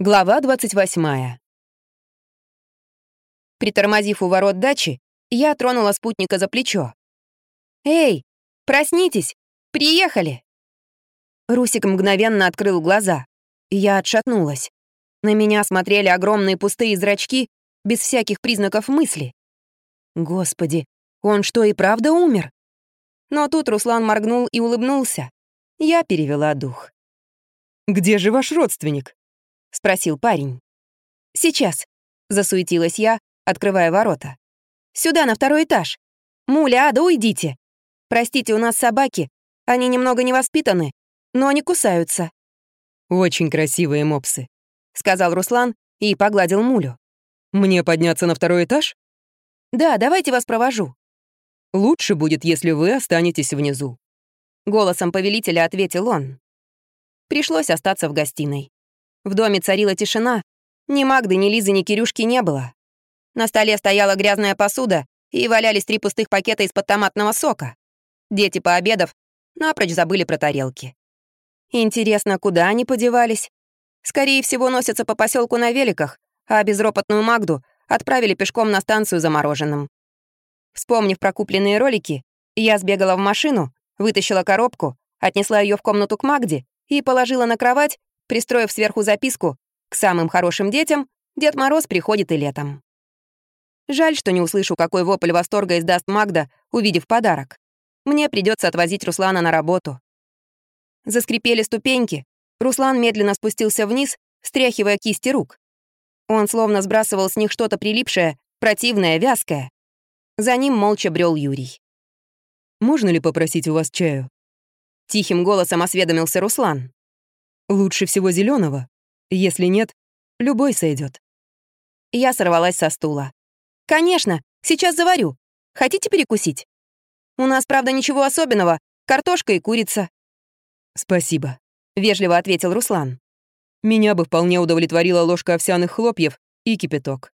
Глава 28. Притормозив у ворот дачи, я тронула спутника за плечо. «Эй, проснитесь! Приехали!» Русик мгновенно открыл глаза. Я отшатнулась. На меня смотрели огромные пустые зрачки, без всяких признаков мысли. Господи, он что, и правда умер? Но тут Руслан моргнул и улыбнулся. Я перевела дух. «Где же ваш родственник?» — спросил парень. «Сейчас», — засуетилась я, открывая ворота. «Сюда, на второй этаж. Муля, Ада, уйдите. Простите, у нас собаки. Они немного невоспитаны, но они кусаются». «Очень красивые мопсы», — сказал Руслан и погладил Мулю. «Мне подняться на второй этаж?» «Да, давайте вас провожу». «Лучше будет, если вы останетесь внизу», — голосом повелителя ответил он. Пришлось остаться в гостиной. В доме царила тишина. Ни Магды, ни Лизы, ни Кирюшки не было. На столе стояла грязная посуда, и валялись три пустых пакета из-под томатного сока. Дети, пообедав, напрочь забыли про тарелки. Интересно, куда они подевались? Скорее всего, носятся по поселку на великах, а безропотную Магду отправили пешком на станцию замороженным. Вспомнив про купленные ролики, я сбегала в машину, вытащила коробку, отнесла ее в комнату к Магде и положила на кровать, пристроив сверху записку «К самым хорошим детям Дед Мороз приходит и летом». Жаль, что не услышу, какой вопль восторга издаст Магда, увидев подарок. Мне придется отвозить Руслана на работу. Заскрипели ступеньки. Руслан медленно спустился вниз, встряхивая кисти рук. Он словно сбрасывал с них что-то прилипшее, противное, вязкое. За ним молча брел Юрий. «Можно ли попросить у вас чаю?» Тихим голосом осведомился Руслан. Лучше всего зеленого. Если нет, любой сойдет. Я сорвалась со стула. «Конечно, сейчас заварю. Хотите перекусить? У нас, правда, ничего особенного. Картошка и курица». «Спасибо», — вежливо ответил Руслан. «Меня бы вполне удовлетворила ложка овсяных хлопьев и кипяток».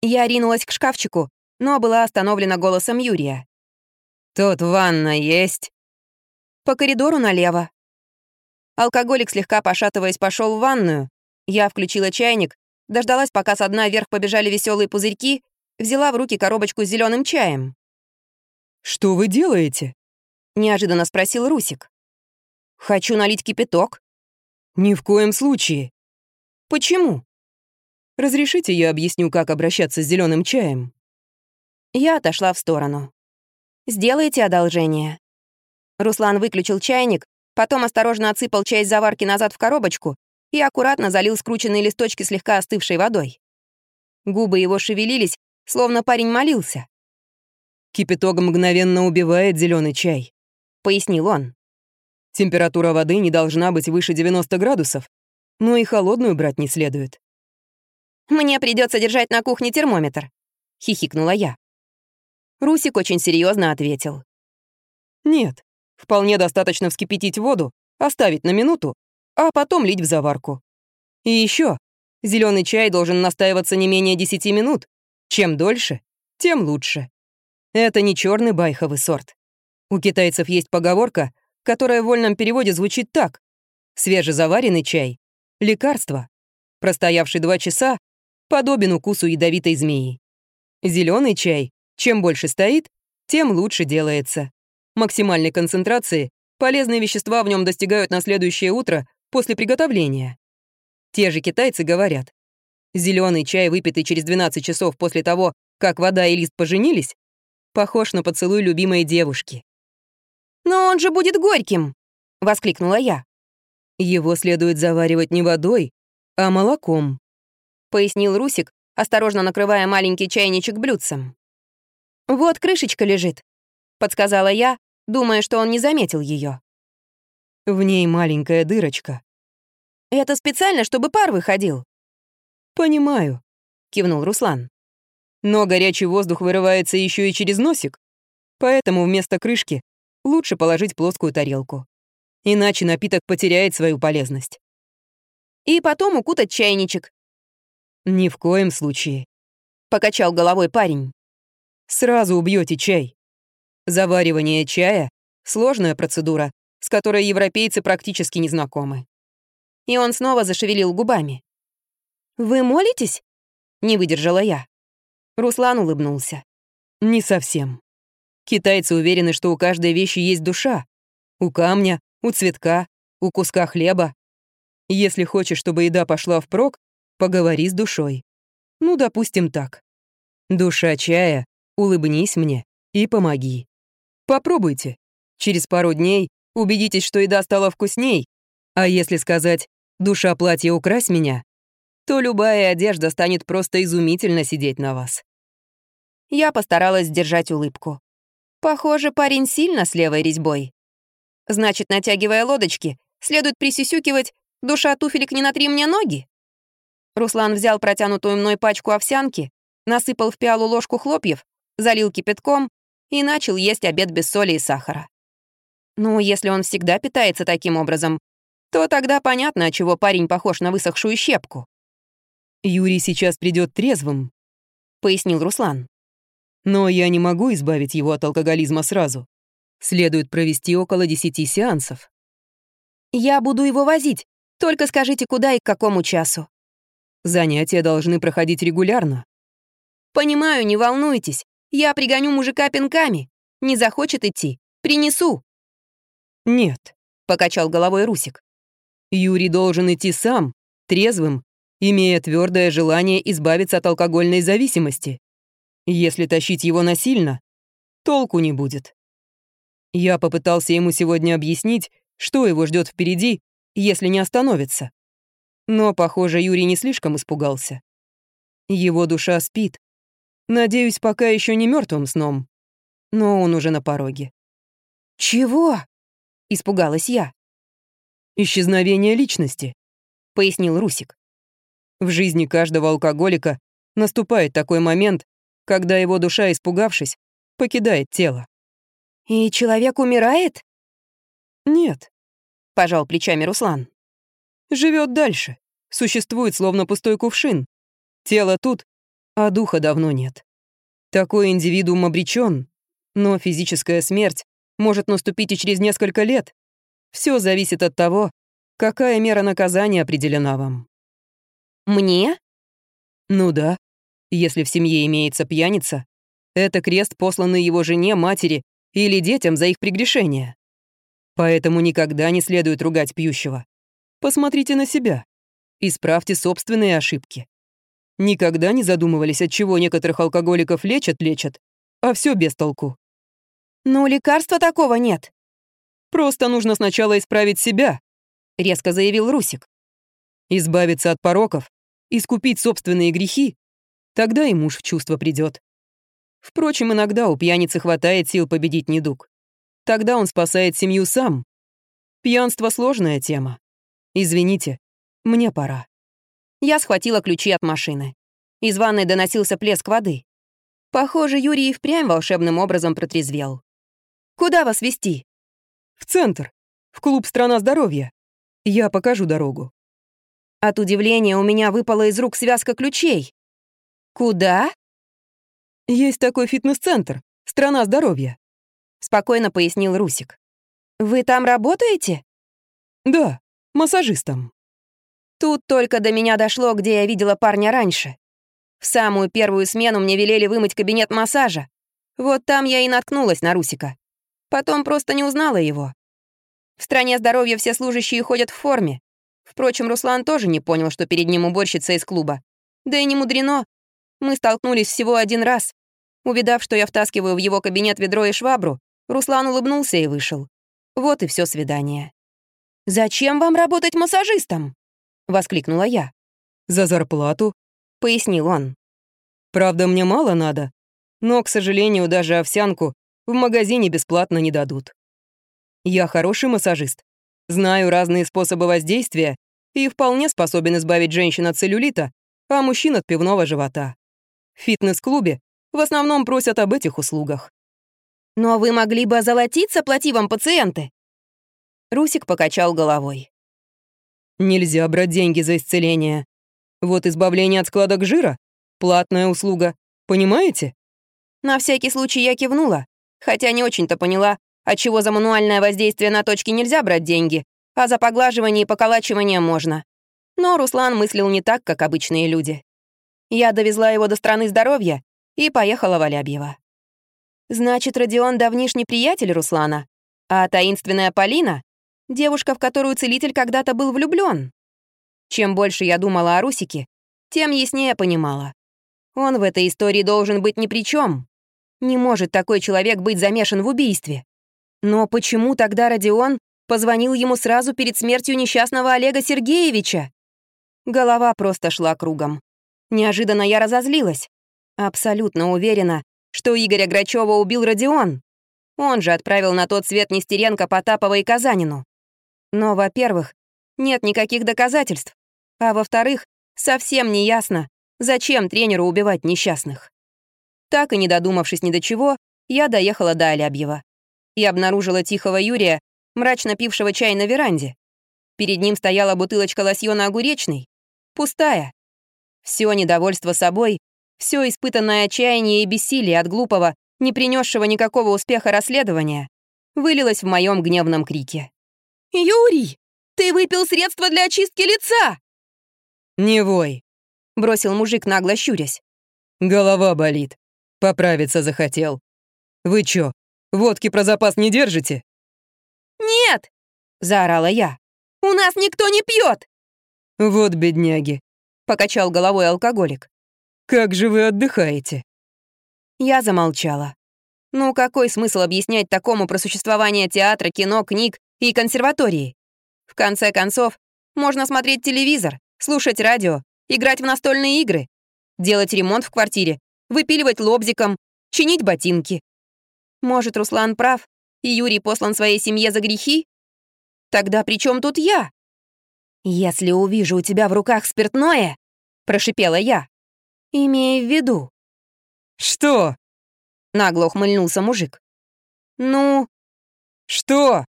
Я ринулась к шкафчику, но была остановлена голосом Юрия. «Тут ванна есть?» «По коридору налево», Алкоголик, слегка пошатываясь, пошел в ванную. Я включила чайник, дождалась, пока со дна вверх побежали веселые пузырьки, взяла в руки коробочку с зеленым чаем. «Что вы делаете?» — неожиданно спросил Русик. «Хочу налить кипяток». «Ни в коем случае». «Почему?» «Разрешите, я объясню, как обращаться с зеленым чаем?» Я отошла в сторону. «Сделайте одолжение». Руслан выключил чайник, Потом осторожно отсыпал часть заварки назад в коробочку и аккуратно залил скрученные листочки слегка остывшей водой. Губы его шевелились, словно парень молился. «Кипяток мгновенно убивает зеленый чай», — пояснил он. «Температура воды не должна быть выше 90 градусов, но и холодную брать не следует». «Мне придется держать на кухне термометр», — хихикнула я. Русик очень серьезно ответил. «Нет, Вполне достаточно вскипятить воду, оставить на минуту, а потом лить в заварку. И еще, зеленый чай должен настаиваться не менее 10 минут. Чем дольше, тем лучше. Это не черный байховый сорт. У китайцев есть поговорка, которая в вольном переводе звучит так. Свежезаваренный чай — лекарство. Простоявший два часа подобен укусу ядовитой змеи. Зеленый чай, чем больше стоит, тем лучше делается максимальной концентрации полезные вещества в нем достигают на следующее утро после приготовления. Те же китайцы говорят, зеленый чай, выпитый через 12 часов после того, как вода и лист поженились, похож на поцелуй любимой девушки. «Но он же будет горьким!» — воскликнула я. «Его следует заваривать не водой, а молоком», — пояснил Русик, осторожно накрывая маленький чайничек блюдцем. «Вот крышечка лежит», — подсказала я, думая, что он не заметил ее. В ней маленькая дырочка. Это специально, чтобы пар выходил. Понимаю, кивнул Руслан. Но горячий воздух вырывается еще и через носик, поэтому вместо крышки лучше положить плоскую тарелку. Иначе напиток потеряет свою полезность. И потом укутать чайничек. Ни в коем случае. Покачал головой парень. Сразу убьете чай. Заваривание чая — сложная процедура, с которой европейцы практически не знакомы. И он снова зашевелил губами. «Вы молитесь?» — не выдержала я. Руслан улыбнулся. «Не совсем. Китайцы уверены, что у каждой вещи есть душа. У камня, у цветка, у куска хлеба. Если хочешь, чтобы еда пошла впрок, поговори с душой. Ну, допустим, так. Душа чая, улыбнись мне и помоги. Попробуйте. Через пару дней убедитесь, что еда стала вкусней. А если сказать «душа платья укрась меня», то любая одежда станет просто изумительно сидеть на вас. Я постаралась сдержать улыбку. Похоже, парень сильно с левой резьбой. Значит, натягивая лодочки, следует присюсюкивать «душа туфелек не натри мне ноги». Руслан взял протянутую мной пачку овсянки, насыпал в пиалу ложку хлопьев, залил кипятком и начал есть обед без соли и сахара. Ну, если он всегда питается таким образом, то тогда понятно, чего парень похож на высохшую щепку. «Юрий сейчас придет трезвым», — пояснил Руслан. «Но я не могу избавить его от алкоголизма сразу. Следует провести около десяти сеансов». «Я буду его возить. Только скажите, куда и к какому часу». «Занятия должны проходить регулярно». «Понимаю, не волнуйтесь. Я пригоню мужика пинками. Не захочет идти. Принесу». «Нет», — покачал головой Русик. «Юрий должен идти сам, трезвым имея твердое желание избавиться от алкогольной зависимости. Если тащить его насильно, толку не будет. Я попытался ему сегодня объяснить, что его ждет впереди, если не остановится. Но, похоже, Юрий не слишком испугался. Его душа спит. Надеюсь, пока еще не мертвым сном. Но он уже на пороге. «Чего?» — испугалась я. «Исчезновение личности», — пояснил Русик. В жизни каждого алкоголика наступает такой момент, когда его душа, испугавшись, покидает тело. «И человек умирает?» «Нет», — пожал плечами Руслан. Живет дальше, существует словно пустой кувшин. Тело тут, а духа давно нет. Такой индивидуум обречен, но физическая смерть может наступить и через несколько лет. Все зависит от того, какая мера наказания определена вам. Мне? Ну да. Если в семье имеется пьяница, это крест, посланный его жене, матери или детям за их прегрешения. Поэтому никогда не следует ругать пьющего. Посмотрите на себя. Исправьте собственные ошибки. Никогда не задумывались, от чего некоторых алкоголиков лечат-лечат, а все без толку. «Ну, лекарства такого нет». «Просто нужно сначала исправить себя», — резко заявил Русик. «Избавиться от пороков искупить собственные грехи, тогда и муж в чувство придет. Впрочем, иногда у пьяницы хватает сил победить недуг. Тогда он спасает семью сам. Пьянство — сложная тема. Извините, мне пора. Я схватила ключи от машины. Из ванной доносился плеск воды. Похоже, Юрий и впрямь волшебным образом протрезвел. «Куда вас вести? «В центр. В клуб «Страна здоровья». Я покажу дорогу». От удивления у меня выпала из рук связка ключей. «Куда?» «Есть такой фитнес-центр. Страна здоровья», — спокойно пояснил Русик. «Вы там работаете?» «Да, массажистом». Тут только до меня дошло, где я видела парня раньше. В самую первую смену мне велели вымыть кабинет массажа. Вот там я и наткнулась на Русика. Потом просто не узнала его. В стране здоровья все служащие ходят в форме. Впрочем, Руслан тоже не понял, что перед ним уборщица из клуба. Да и не мудрено. Мы столкнулись всего один раз. Увидав, что я втаскиваю в его кабинет ведро и швабру, Руслан улыбнулся и вышел. Вот и все свидание. «Зачем вам работать массажистом?» — воскликнула я. «За зарплату», — пояснил он. «Правда, мне мало надо, но, к сожалению, даже овсянку в магазине бесплатно не дадут. Я хороший массажист, Знаю разные способы воздействия и вполне способен избавить женщин от целлюлита, а мужчин от пивного живота. В фитнес-клубе в основном просят об этих услугах. «Но вы могли бы озолотиться, плати вам пациенты!» Русик покачал головой. «Нельзя брать деньги за исцеление. Вот избавление от складок жира — платная услуга. Понимаете?» На всякий случай я кивнула, хотя не очень-то поняла, отчего за мануальное воздействие на точки нельзя брать деньги, а за поглаживание и поколачивание можно. Но Руслан мыслил не так, как обычные люди. Я довезла его до страны здоровья и поехала в Алябьево. Значит, Родион давнишний приятель Руслана, а таинственная Полина — девушка, в которую целитель когда-то был влюблен. Чем больше я думала о Русике, тем яснее понимала. Он в этой истории должен быть ни при чем. Не может такой человек быть замешан в убийстве. Но почему тогда Родион позвонил ему сразу перед смертью несчастного Олега Сергеевича? Голова просто шла кругом. Неожиданно я разозлилась. Абсолютно уверена, что Игоря Грачева убил Родион. Он же отправил на тот свет Нестеренко, Потапова и Казанину. Но, во-первых, нет никаких доказательств, а во-вторых, совсем не ясно, зачем тренеру убивать несчастных. Так и не додумавшись ни до чего, я доехала до Алябьева и обнаружила тихого Юрия, мрачно пившего чай на веранде. Перед ним стояла бутылочка лосьона огуречный, пустая. Все недовольство собой все испытанное отчаяние и бессилие от глупого, не принесшего никакого успеха расследования, вылилось в моем гневном крике. «Юрий, ты выпил средства для очистки лица!» «Не вой», — бросил мужик, нагло щурясь. «Голова болит. Поправиться захотел. Вы чё, водки про запас не держите?» «Нет!» — заорала я. «У нас никто не пьет!» «Вот бедняги», — покачал головой алкоголик. Как же вы отдыхаете?» Я замолчала. Ну, какой смысл объяснять такому про существование театра, кино, книг и консерватории? В конце концов, можно смотреть телевизор, слушать радио, играть в настольные игры, делать ремонт в квартире, выпиливать лобзиком, чинить ботинки. Может, Руслан прав, и Юрий послан своей семье за грехи? Тогда при чем тут я? «Если увижу у тебя в руках спиртное», — прошипела я, имея в виду». «Что?» — нагло ухмыльнулся мужик. «Ну...» «Что?»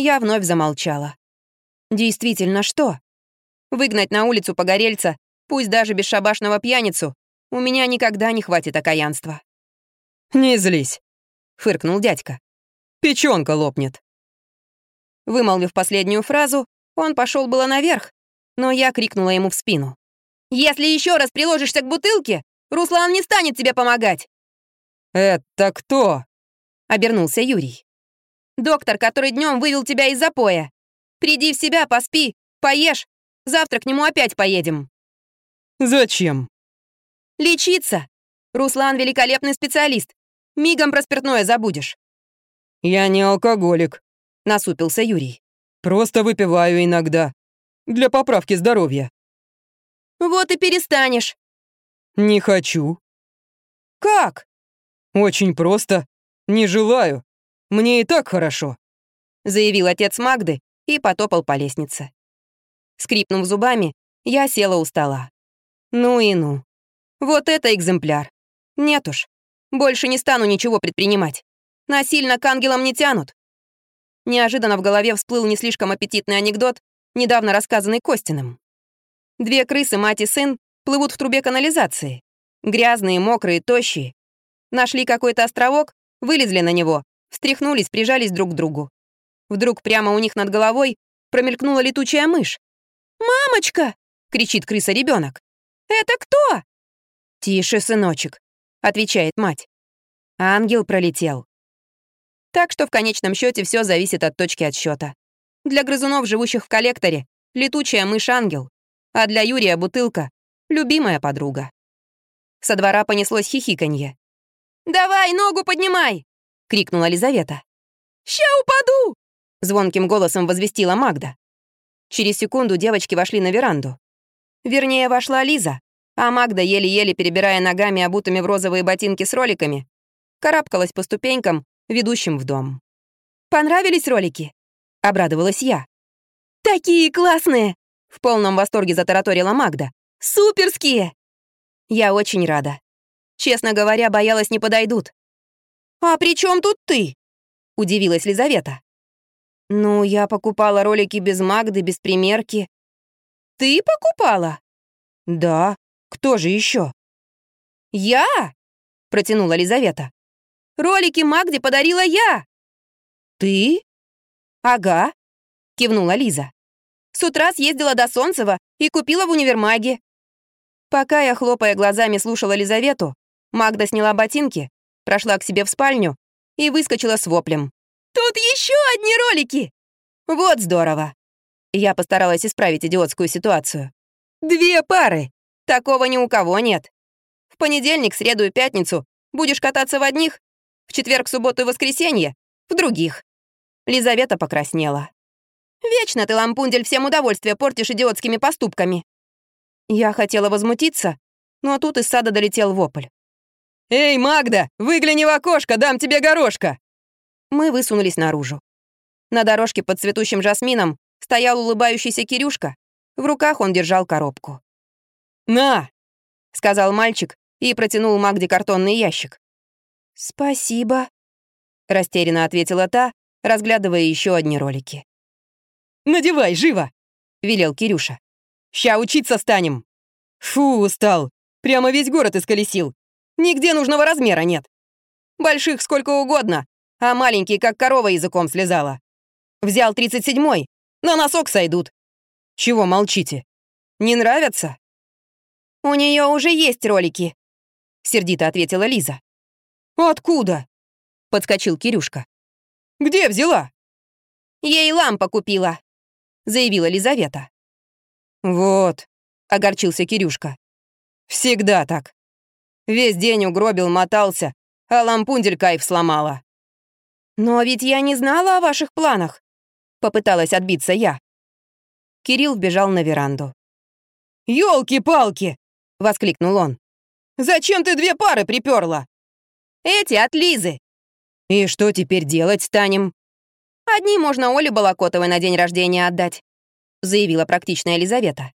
Я вновь замолчала. «Действительно, что? Выгнать на улицу погорельца, пусть даже бесшабашного пьяницу, у меня никогда не хватит окаянства». «Не злись», — фыркнул дядька. «Печёнка лопнет». Вымолвив последнюю фразу, он пошел было наверх, но я крикнула ему в спину. Если еще раз приложишься к бутылке, Руслан не станет тебе помогать!» «Это кто?» — обернулся Юрий. «Доктор, который днем вывел тебя из запоя. Приди в себя, поспи, поешь. Завтра к нему опять поедем». «Зачем?» «Лечиться. Руслан — великолепный специалист. Мигом про спиртное забудешь». «Я не алкоголик», — насупился Юрий. «Просто выпиваю иногда. Для поправки здоровья». Вот и перестанешь. Не хочу. Как? Очень просто. Не желаю. Мне и так хорошо. Заявил отец Магды и потопал по лестнице. Скрипнув зубами, я села у стола. Ну и ну. Вот это экземпляр. Нет уж. Больше не стану ничего предпринимать. Насильно к ангелам не тянут. Неожиданно в голове всплыл не слишком аппетитный анекдот, недавно рассказанный Костиным. Две крысы, мать и сын, плывут в трубе канализации. Грязные, мокрые, тощие. Нашли какой-то островок, вылезли на него, встряхнулись, прижались друг к другу. Вдруг прямо у них над головой промелькнула летучая мышь. «Мамочка!» — кричит крыса ребенок. «Это кто?» «Тише, сыночек», — отвечает мать. Ангел пролетел. Так что в конечном счете все зависит от точки отсчета. Для грызунов, живущих в коллекторе, летучая мышь-ангел а для Юрия бутылка — любимая подруга. Со двора понеслось хихиканье. «Давай, ногу поднимай!» — крикнула Лизавета. «Ща упаду!» — звонким голосом возвестила Магда. Через секунду девочки вошли на веранду. Вернее, вошла Лиза, а Магда, еле-еле перебирая ногами, обутыми в розовые ботинки с роликами, карабкалась по ступенькам, ведущим в дом. «Понравились ролики?» — обрадовалась я. «Такие классные!» В полном восторге затараторила Магда. «Суперские!» Я очень рада. Честно говоря, боялась, не подойдут. «А при чем тут ты?» — удивилась Лизавета. «Ну, я покупала ролики без Магды, без примерки». «Ты покупала?» «Да. Кто же еще? «Я?» — протянула Лизавета. «Ролики Магде подарила я!» «Ты?» «Ага», — кивнула Лиза. С утра съездила до Солнцева и купила в универмаге». Пока я, хлопая глазами, слушала Лизавету, Магда сняла ботинки, прошла к себе в спальню и выскочила с воплем. «Тут еще одни ролики!» «Вот здорово!» Я постаралась исправить идиотскую ситуацию. «Две пары! Такого ни у кого нет. В понедельник, среду и пятницу будешь кататься в одних, в четверг, субботу и воскресенье — в других». Лизавета покраснела. «Вечно ты, лампундель, всем удовольствие портишь идиотскими поступками». Я хотела возмутиться, но тут из сада долетел вопль. «Эй, Магда, выгляни в окошко, дам тебе горошка!» Мы высунулись наружу. На дорожке под цветущим жасмином стоял улыбающийся Кирюшка. В руках он держал коробку. «На!» — сказал мальчик и протянул Магде картонный ящик. «Спасибо», — растерянно ответила та, разглядывая еще одни ролики. «Надевай, живо!» — велел Кирюша. «Ща учиться станем!» «Фу, устал! Прямо весь город исколесил! Нигде нужного размера нет. Больших сколько угодно, а маленькие, как корова, языком слезала. Взял 37-й, на носок сойдут. Чего молчите? Не нравятся? У нее уже есть ролики, сердито ответила Лиза. Откуда? Подскочил Кирюшка. Где взяла? Ей лампа купила, заявила Лизавета. Вот, огорчился Кирюшка. Всегда так. Весь день угробил, мотался, а лампундель кайф сломала. «Но ведь я не знала о ваших планах», — попыталась отбиться я. Кирилл вбежал на веранду. «Ёлки-палки!» — воскликнул он. «Зачем ты две пары приперла?» «Эти от Лизы». «И что теперь делать станем?» «Одни можно Оле Балакотовой на день рождения отдать», — заявила практичная Елизавета.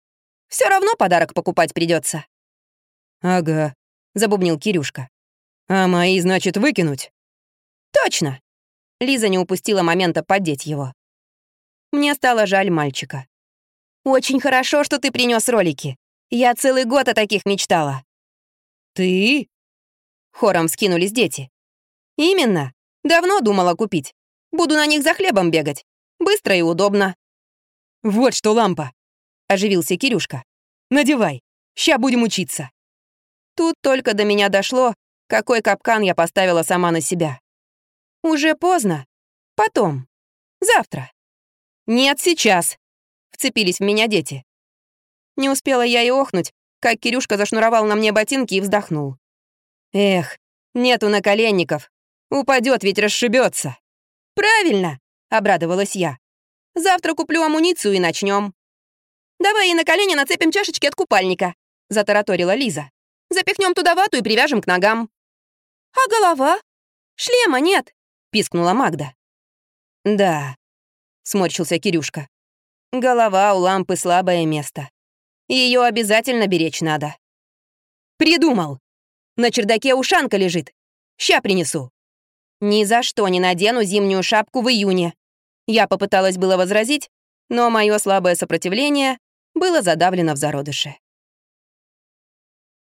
Все равно подарок покупать придется. «Ага», — забубнил Кирюшка. «А мои, значит, выкинуть?» «Точно!» Лиза не упустила момента поддеть его. Мне стало жаль мальчика. «Очень хорошо, что ты принес ролики. Я целый год о таких мечтала». «Ты?» Хором скинулись дети. «Именно. Давно думала купить. Буду на них за хлебом бегать. Быстро и удобно». «Вот что лампа!» — оживился Кирюшка. «Надевай. Ща будем учиться». Тут только до меня дошло, какой капкан я поставила сама на себя. Уже поздно. Потом. Завтра. Нет, сейчас. Вцепились в меня дети. Не успела я и охнуть, как Кирюшка зашнуровал на мне ботинки и вздохнул. Эх, нету наколенников. Упадет, ведь расшибется. Правильно, обрадовалась я. Завтра куплю амуницию и начнем. Давай и на колени нацепим чашечки от купальника, затараторила Лиза. Запихнем туда вату и привяжем к ногам». «А голова? Шлема нет», — пискнула Магда. «Да», — сморщился Кирюшка. «Голова у лампы слабое место. Ее обязательно беречь надо». «Придумал! На чердаке ушанка лежит. Ща принесу». «Ни за что не надену зимнюю шапку в июне». Я попыталась было возразить, но мое слабое сопротивление было задавлено в зародыше.